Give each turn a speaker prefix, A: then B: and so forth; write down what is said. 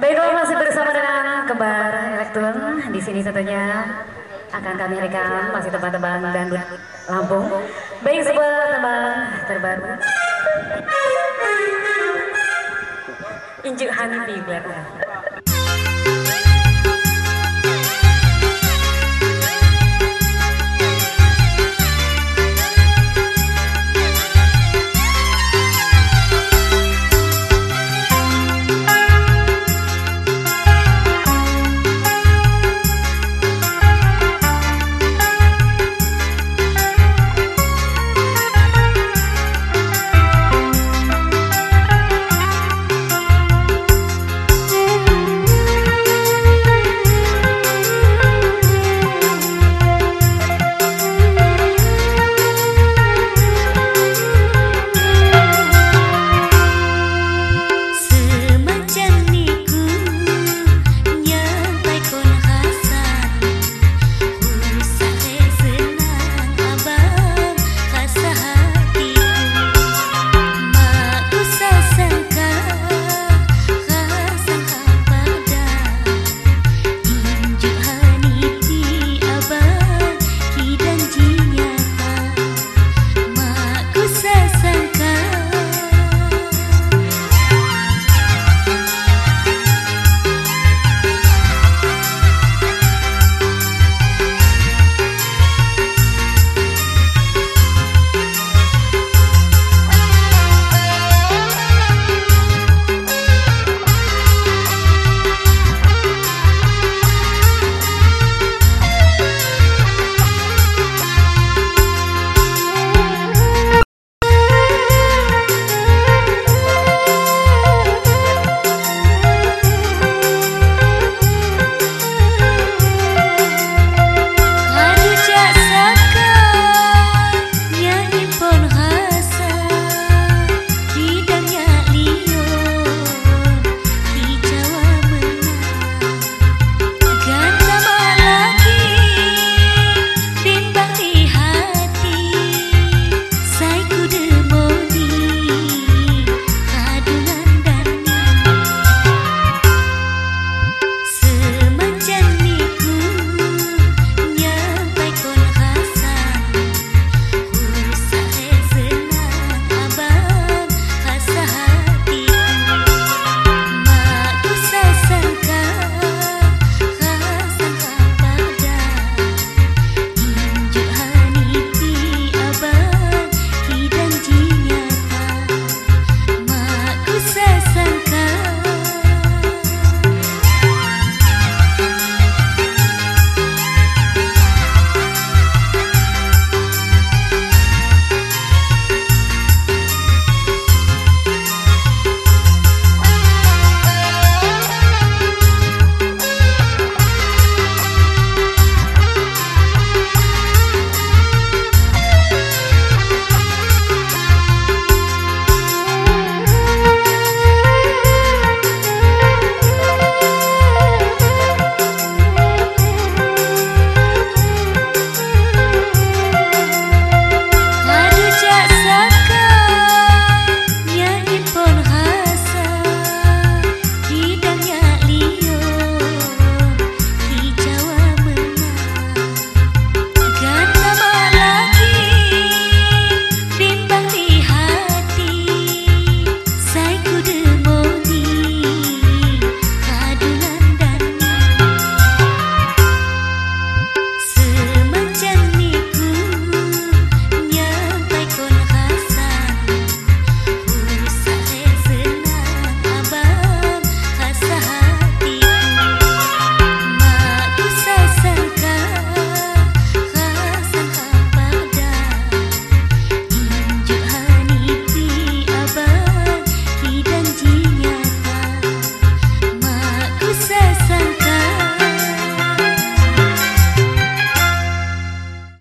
A: Baiklah masih bersama dengan kembar elektron di sini tentunya akan kami rekam masih tempat tabanan dan Lampung. Baik sebuah teman terbaru. Injuk Hanifi biar.